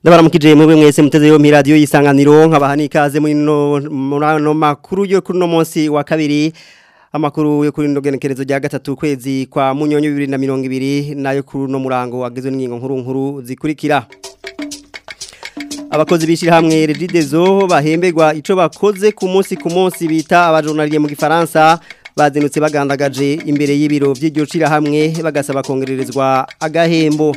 twaramukije mube mwese muteze yombi radiyo y'isanganiro nkabaha n'ikaze muri ano makuru yo kuri uno munsi amakuru yo kuri ino genekerezo rya gatatu ukwezi kwa munyonyo bibiri na mirongo ibiri n'ayo kuri uno murango wagizwe n'ingingo nkuru nkuru zikurikira abakozi bishyira hamwe revidezo bahemberwa icyo bakoze ku munsi ku munsi bita abajonariye mu gifaransa bazindutse bagandagaje imbere y'ibiro by'iryo hamwe bagasaba kongererezwa agahembo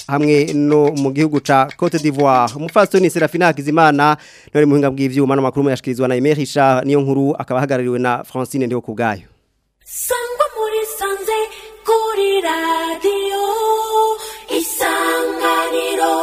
hamwe no mu gihugu cya cote d'ivoire umupfasitoni serafina hakizimana none mu buhinga bw'ibyuma n'amakuru muyashyikirizwa na emerisha niyo nkuru akaba ahagarariwe na francine ndiho kugayo sangwa muri sanze kuri radiyo isanganiro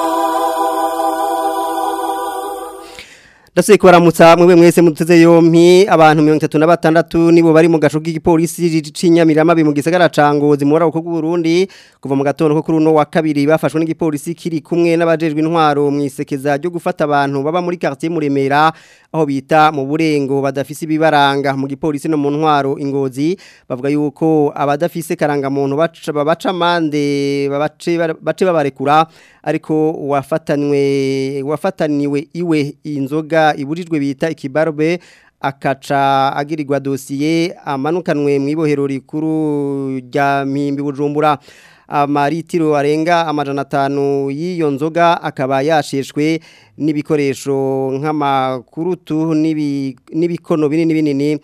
Ndasuye kubaramutsa mwebwe mwese muteze yompi abantu 36 nibo bari mu gasho k'igipolisi cinyamirama mu gisagara cangozi mu rako Burundi kuva mu gatondo ko kuri uno wa kabiri bafashwe n'igipolisi kiri kumwe n'abajejwe intwaro mu isekeza ryo gufata abantu baba muri quartier muremera aho bita mu burengo badafisi ibibaranga mu gipolisi no mu ntwaro ingozi bavuga yuko abadafise karanga muntu baca babaca mande babace babarekura ariko wafatanywe wafataniwe iwe inzoga ibujijwe bita ikibarube akaca agirirwa dosiye amanukanwe mu ibohero rikuru rya mpimbi bujumbura amaritiro arenga amajana atanu y'iyo nzoga akaba yasheshwe n'ibikoresho nk'amakurutu n'ibikono binini binini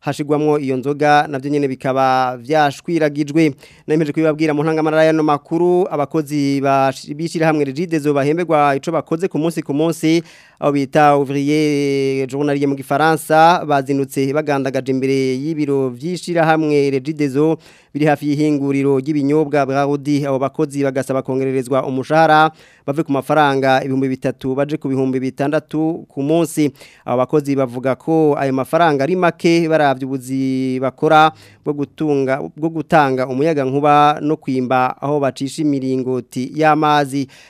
hashigwamo iyo nzoga navyo nyene bikaba vyashwiragijwe nemeje kubibabwira mu ntangamara y'ano makuru abakozi bashira hamwe rigidezo bahembegwa ico bakoze ku munsi ku munsi aho bita ouvrier journalier mu gifaransa bazinutse bagandagaje imbere y'ibiro vyishira hamwe regidezo biri hafi y'ihinguriro ry'ibinyobwa bwa Audi abo bakozi bagasaba kongererezwa umushahara bave ku mafaranga ibihumbi bitatu baje ku bihumbi bitandatu ku munsi abo bakozi bavuga ko ayo mafaranga ari make baravye ubuzi bakora bwo gutunga bwo gutanga umuyaga nkuba no kwimba aho bacisha imiringoti y'amazi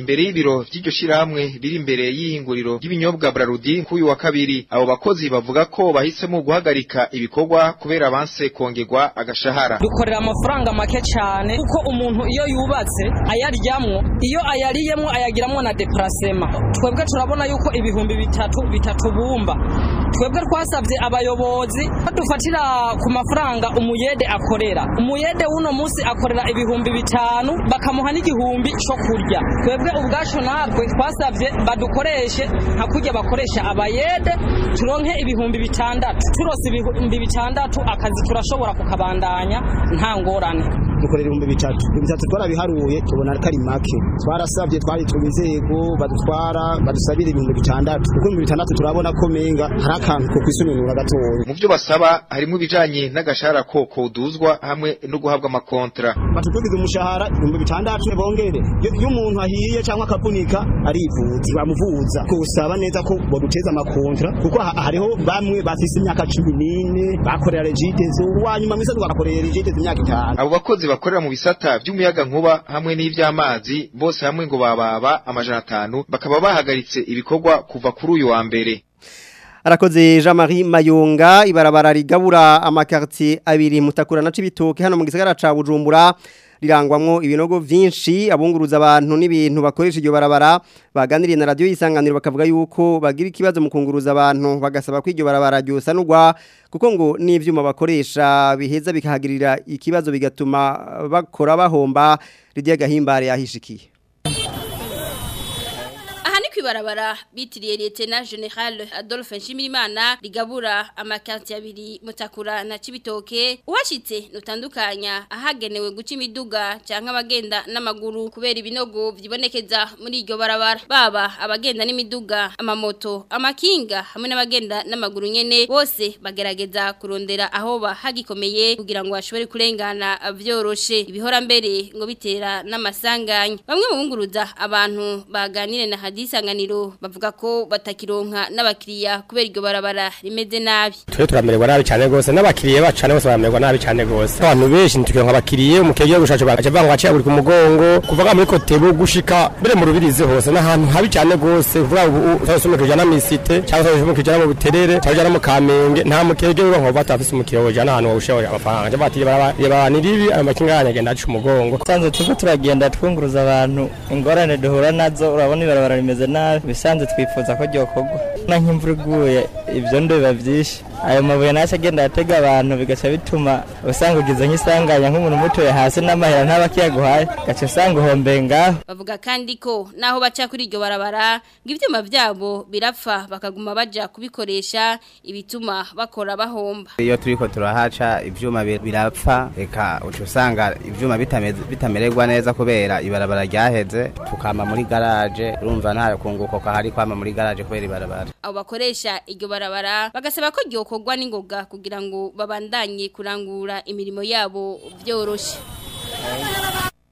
imbere y'ibiro by'iryo shyirahamwe biri imbere y'ihinguriro ry'ibinyobwa brarudi uyu wa kabiri abo bakozi bavuga ko bahisemo guhagarika ibikorwa kubera abanse kongerwa agashahara dukorera amafaranga make cyane kuko umuntu iyo yubatse ayaryamwo iyo ayariyemo ayagiramwo na deparasema twebwe turabona yuko ibihumbi bitatu bitatu bumba twebwe twasabye abayobozi badufatira ku mafaranga umuyede akorera umuyede w'uno munsi akorera ibihumbi bitanu bakamuha n'igihumbi cyo kurya twebwe ubwacu natwe twasabye badukoreshe nka kurya bakoresha abayede turonke ibihumbi bitandatu turose ibihumbi bitandatu akazi turashobora kukabandanya nta ngorane mukorera ibihumbi bitatu bitatu twarabiharuye tubona ari make twarasabye twahitwa inzego badutwara badusabira ibihumbi bitandatu kuko ibihumbi bitandatu turabona ko menga hari akantu ko kwisununura gatoya mu byo basaba harimo ibijanye n'agashahara koko duzwa hamwe no guhabwa amakontra batudugize umushahara ibihumbi bitandatu bongere iyo umuntu ahiye cyangwa akavunika arivuza bamuvuza kusaba neza ko boduteza amakontra kuko hariho bamwe basize imyaka cumi n'ine bakorera regitezo uwanyuma mwisanzwe barakorera regitezo imyaka itanu abo bakozi bakorera mu bisata by'umuyaga nkuba hamwe n'iby'amazi bose hamwe ngo bababa amajana atanu bakaba bahagaritse ibikorwa kuva kuri uyu wa mbere arakoze jean marie mayunga ibarabara rigabura amakaritiye abiri mutakura naci Bitoke hano mu gisagara ca bujumbura rirangwamo ibinogo byinshi abunguruza abantu n'ibintu bakoresha iryo barabara baganiriye na radio y'isanganiro bakavuga yuko bagira ikibazo mu kunguruza abantu bagasaba ko iryo barabara ryosanurwa kuko ngo n'ibyuma bakoresha biheza bikahagirira ikibazo bigatuma bakora bahomba rigiye agahimbare yahishikiye y'ibarabara bitiriye Lieutenant General Adolphe Nshimirimana rigabura amakanti abiri mutakura na Cibitoke uhashitse nutandukanya ahagenewe guca imiduga cyangwa abagenda n'amaguru kubera ibinogo byibonekeza muri iryo barabara baba abagenda n'imiduga amamoto amakinga hamwe n'abagenda n'amaguru nyene bose bagerageza kurondera aho bahagikomeye kugira ngo bashobore kurengana vyoroshe ibihora mbere ngo bitera n'amasanganya bamwe mu bunguruza abantu baganire na hadisangana kiganiro bavuga ko batakironka n'abakiriya kubera iryo barabara rimeze nabi twe turamererwa nabi cyane rwose n'abakiriya bacu cyane bose baramererwa nabi cyane rwose abantu benshi ntituronka abakiriya umukiriya ugiye gushaka baca banga baciye buri ku mugongo kuva muri kotebo gushika mbere mu rubirizi hose n'ahantu habi cyane rwose vuga ubu zose umukiriya na misite cyangwa se umukiriya na mu buterere cyangwa na mu kamenge nta mukiriya uronka batafise umukiriya wojana ahantu wawusheho amafaranga cyangwa batiye barabanira ibi amakingana agenda aca umugongo twanze tuko turagenda twunguruza abantu ingorane duhura nazo urabona ibarabara rimeze nabi nabi bisanzwe twifuza ko ryokorwa na nk'imvura iguye ibyondo biba byinshi ayo mabuye nasi agenda atega abantu bigaca bituma usanga ugize nk'isanganya nk'umuntu umutuye hasi n'amahera ntaba akiyaguhaye usanga uhombeye ngaho bavuga kandi ko naho baca kuri iryo barabara ngo ibyuma byabo birapfa bakaguma bajya kubikoresha ibituma bakora bahomba iyo turi ko turahaca ibyuma birapfa reka uca usanga ibyuma bitamererwa neza kubera ibarabara ryaheze tukama muri garaje urumva nta kunguko kahari kwama muri garaje kubera ibarabara abo bakoresha iryo barabara bagasaba ko bokogwa n'ingoga kugira ngo babandanye kurangura imirimo yabo byoroshye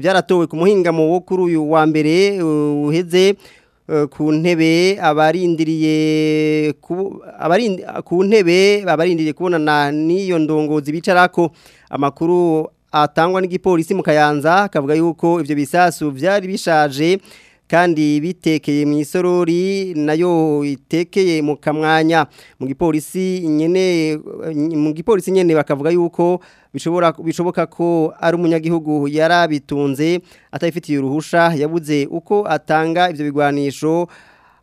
byaratowe ku muhingamo wo kuri uyu wa mbere uh, uheze Eh, ku ntebe abarindiriye ku ntebe abarindiriye kubonana n'iyo ndongozi bicarako amakuru atangwa n'igipolisi mu kayanza kavuga yuko ibyo bisasu byari bishaje kandi bitekeye mu isorori nayo itekeye mu kamwanya mu gipolisi nyene mu gipolisi nyene bakavuga yuko bishobora bishoboka ko ari umunyagihugu yarabitunze atayifitiye uruhusha yabuze uko atanga ibyo bigwanisho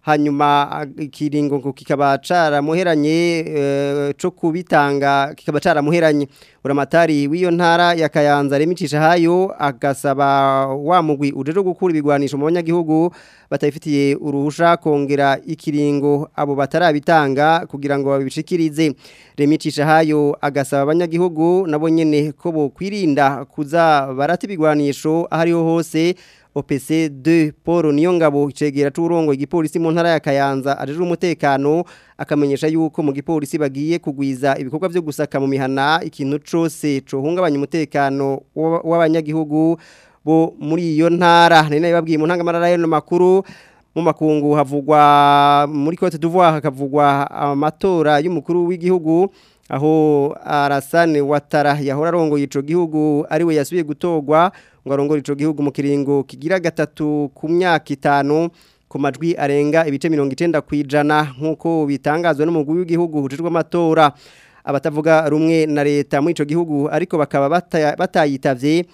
hanyuma ikiringo ngo kikaba caramuheranye eh, cyo kubitanga kikaba caramuheranye uramatari w'iyo ntara ya remicisha hayo agasaba wa mugwi ujeje gukura ibigwanisho mu banyagihugu batayifitiye uruhusha kongera ikiringo abo batarabitanga kugira ngo babicikirize remicisha hayo agasaba abanyagihugu nabo nyene ko bokwirinda kuza barata ibigwanisho ahariho hose OPC 2 Paul Niyongabo cegera turongo igipolisi mu ntara ya Kayanza ajejwe umutekano akamenyesha yuko mu gipolisi bagiye kugwiza ibikorwa byo gusaka mu mihana ikintu cose cohungabanya umutekano w'abanyagihugu bo muri iyo ntara ni nayo babwiye mu ntangamarara y'ano makuru mu makungu havugwa muri Cote d'Ivoire hakavugwa amatora y'umukuru w'igihugu aho Arasane Watara yahora arongoye ico gihugu ari we yasubiye gutogwa ngo arongore ico gihugu mu kiringo kigira gatatu ku myaka itanu ku majwi arenga ibice mirongo 90 kwijana nkuko bitangazwe n'umugwi w'igihugu hujijwe amatora abatavuga rumwe na leta muri ico gihugu ariko bakaba batayitavye bata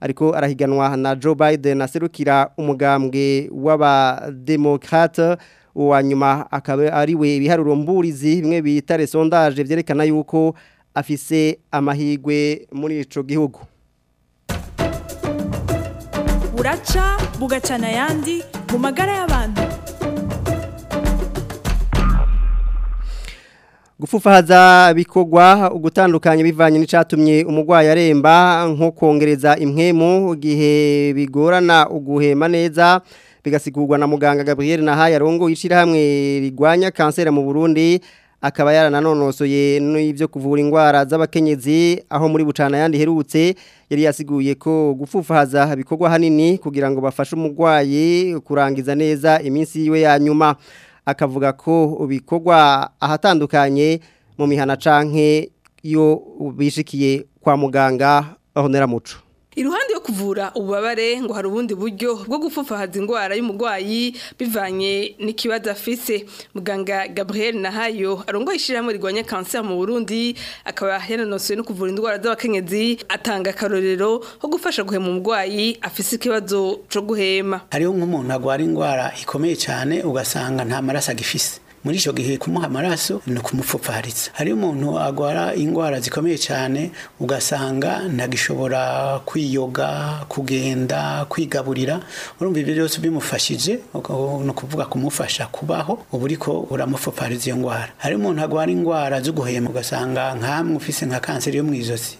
ariko arahiganwa na joe biden aserukira umugambwe w'abademokrate uwa akaba ari we biharuro mburizi bimwe bita resondaje byerekana yuko afise amahirwe muri ico gihugu uraca bugacana yandi mu magara y'abantu gufufahaza bikogwa ugutandukanye bivanye n'icatumye umurwayi aremba nko kongereza imwe mu gihe bigorana uguhema neza bigasigurwa na muganga Gabriel Nahaye arongoye ishyirahamwe rigwanya kanseri mu Burundi akaba yarananonosoye n'ibyo kuvura indwara z'abakenyezi aho muri bucana yandi herutse yari yasiguye ko gufufahaza bikorwa hanini kugira ngo bafashe umurwayi kurangiza neza iminsi yiwe ya nyuma akavuga ko ubikogwa ahatandukanye mu mihana canke yo bishikiye kwa muganga bahonera muco iruhande yo kuvura ububabare ngo hari ubundi buryo bwo gufufahaza indwara y'umurwayi bivanye n'ikibazo afise muganga gabriel nahayo arongoye ishyirahamwe rigwanya kanseri mu burundi akaba yananosoye no kuvura indwara z'abakenyezi atanga akarorero ko gufasha guhema umurwayi afise ikibazo cyo guhema hariho nk'umuntu arwara indwara ikomeye cyane ugasanga nta maraso agifise muri icyo gihe kumuha amaraso ni ukumupfupfaritsa hari umuntu agwara indwara zikomeye cyane ugasanga ntagishobora kwiyoga kugenda kwigaburira urumva ibyo byose bimufashije ni ukuvuga kumufasha kubaho uba uriko uramupfupfariza iyo ndwara hari umuntu agwara indwara zo guhema ugasanga nkamwe ufise nka kanseri yo mu ijosi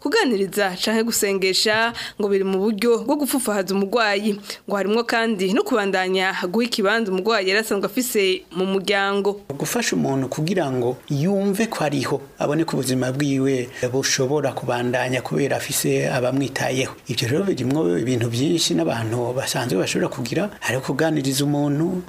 kuganiriza canke gusengesha ngo biri mu buryo bwo gupfufahaza umurwayi ngo harimo kandi no kubandanya guha ikibanza umurwayi yari asanzwe afise mu muryango gufasha umuntu kugira ngo yumve ko ariho abone ko ubuzima bwiwe bushobora kubandanya kubera afise abamwitayeho ibyo rero birimwo ibintu byinshi n'abantu basanzwe bashobora kugira hariho kuganiriza umuntu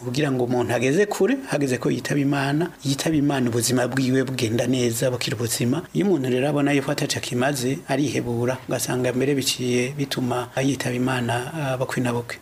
ukugira ngo umuntu ageze kure hageze ko yitaba imana yitaba imana ubuzima bwiwe bugenda neza bukira ubuzima iyo umuntu rero abona yuko atacakimaze arihebura ugasanga mbere biciye bituma yitaba imana uh, bakwe na bukwe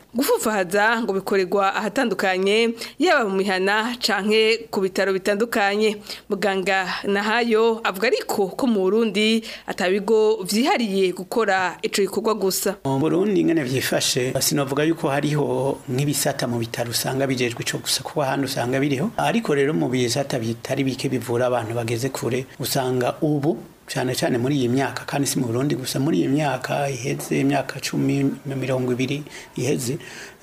ngo bikorerwa ahatandukanye yaba mu mihana cyangwa canke ku bitaro bitandukanye muganga nahayo avuga ariko ko mu Burundi atabigo vyihariye gukora ico gikorwa gusa mu Burundi ngene vyifashe sinovuga yuko hariho nk'ibisata mu bitaro usanga bijejwe ico gusa kuko ahandi usanga biriho ariko rero mu bisata bitari bike bivura abantu bageze kure usanga ubu cyane cyane muri iyi myaka kandi si mu Burundi gusa muri iyi myaka iheze imyaka cumi mirongo ibiri iheze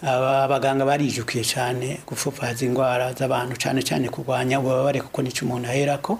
abaganga barijukiye cyane gupfupfaza indwara z'abantu cyane cyane kurwanya ububabare kuko nicyo umuntu aherako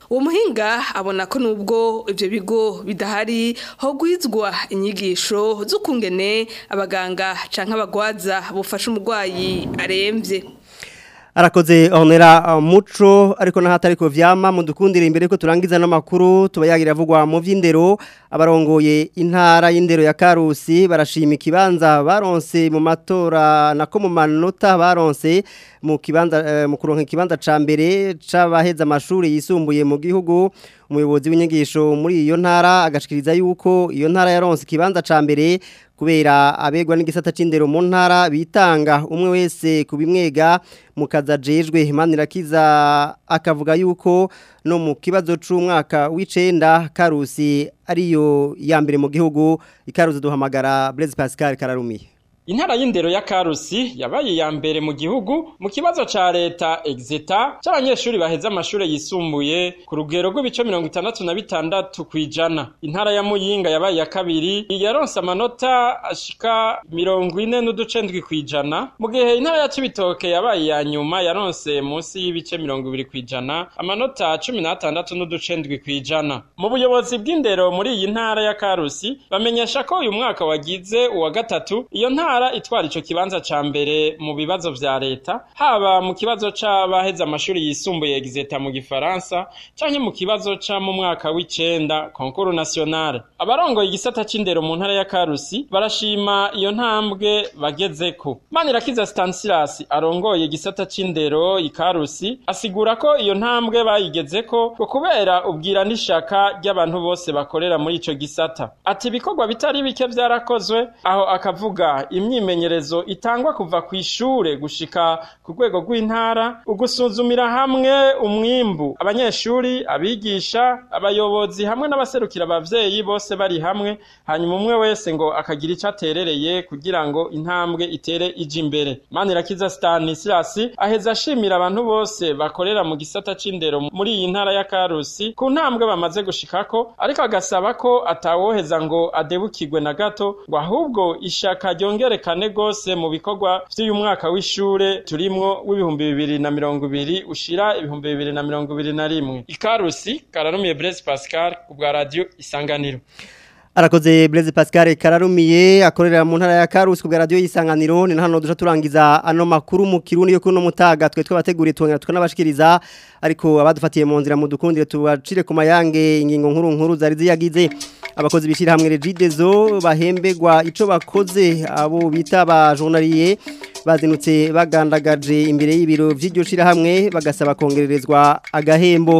uwo muhinga abona ko nubwo ibyo bigo bidahari hogwizwa inyigisho z'ukungene abaganga cyangwa abagwaza bufasha umurwayi arembye arakoze onera uh, muco ariko na n'ahatari ko vyama mudukundira imbere ko turangiza no makuru tuba yagira avugwa mu vy'indero abarongoye intara y'indero ya Karusi barashima ikibanza baronse mu matora na ko mu manota baronse mu kibanza eh, mu kuronka ikibanza ca mbere c'abaheza amashuri yisumbuye mu gihugu umuyobozi w'inyigisho muri iyo ntara agashikiriza yuko iyo ntara yaronse ikibanza ca mbere kubera abegwa n'igisata c'indero mu ntara bitanga umwe wese ku kubimwega mukazajejwe manirakiza akavuga yuko no mu kibazo c'umwaka w'icenda karusi ariyo ya mbere mu gihugu ikaruzi duhamagara Blaise Pascal Kararumiye intara y'indero ya karusi yabaye iya mbere mu gihugu mu kibazo cya leta exita c'abanyeshuri baheze amashuri yisumbuye ku rugero rw'ibice mirongo itandatu na bitandatu kw'ijana intara ya muyinga yabaye iya kabiri yaronse amanota ashika mirongo ine n'uduce ndwi kw'ijana mu gihe intara ya cibitoke yabaye iya nyuma yaronse munsi y'ibice mirongo ibiri kw'ijana amanota cumi n'atandatu n'uduce ndwi kw'ijana mu buyobozi bw'indero muri iyi ntara ya karusi bamenyesha ko uyu mwaka wagize uwa gatatu iyo ntara ntara itwara icyo kibanza cya mbere mu bibazo bya leta haba mu kibazo c'abaheze amashuri yisumbuye egizeta mu gifaransa canke mu kibazo ca mu mwaka w'icenda konkuru nationale abarongoye igisata c'indero mu ntara ya karusi barashima iyo ntambwe bagezeko manirakiza stanislas arongoye igisata i karusi asigura ko iyo ntambwe bayigezeko ko kubera ubwira n'ishaka ry'abantu bose bakorera muri icyo gisata ati ibikorwa bitari bike byarakozwe aho akavuga imwe imyimenyerezo itangwa kuva kw'ishure gushika ku rwego rw'intara ugusuzumira hamwe umwimbu abanyeshuri abigisha abayobozi hamwe n'abaserukira abavyeyi bose bari hamwe hanyuma umwe wese ngo akagira ico aterereye kugira ngo intambwe itere ija imbere manirakiza Stanislas aheza ashimira abantu bose bakorera mu gisata c'indero muri iyi ntara ya Karusi ku ntambwe bamaze gushikako ariko agasaba ko atawoheza ngo adebukirwe na gato ngo ahubwo ishaka ryongere ubwerekane bwose mu bikorwa by'uyu mwaka w'ishure turimwo w'ibihumbi bibiri na mirongo ibiri ushira ibihumbi bibiri na mirongo ibiri na rimwe ikarusi kararumiye Blaise Pascal ku bwa radio isanganiro Arakoze Blaise Pascal kararumiye akorera mu ntara ya Karusi ku radio yisanganiro ni hano duca turangiza ano makuru mu kirundi yo kuno mutaga twe twabateguriye twongera tukanabashikiriza ariko abadufatiye mu nzira mu dukundire tubacire ku mayange ingingo nkuru nkuru zari ziyagize abakozi bishyira hamwe regidezo bahembegwa icyo bakoze abo bita ba jonariye bazinutse bagandagaje imbere y'ibiro by'iryo shyirahamwe bagasaba kongererezwa agahembo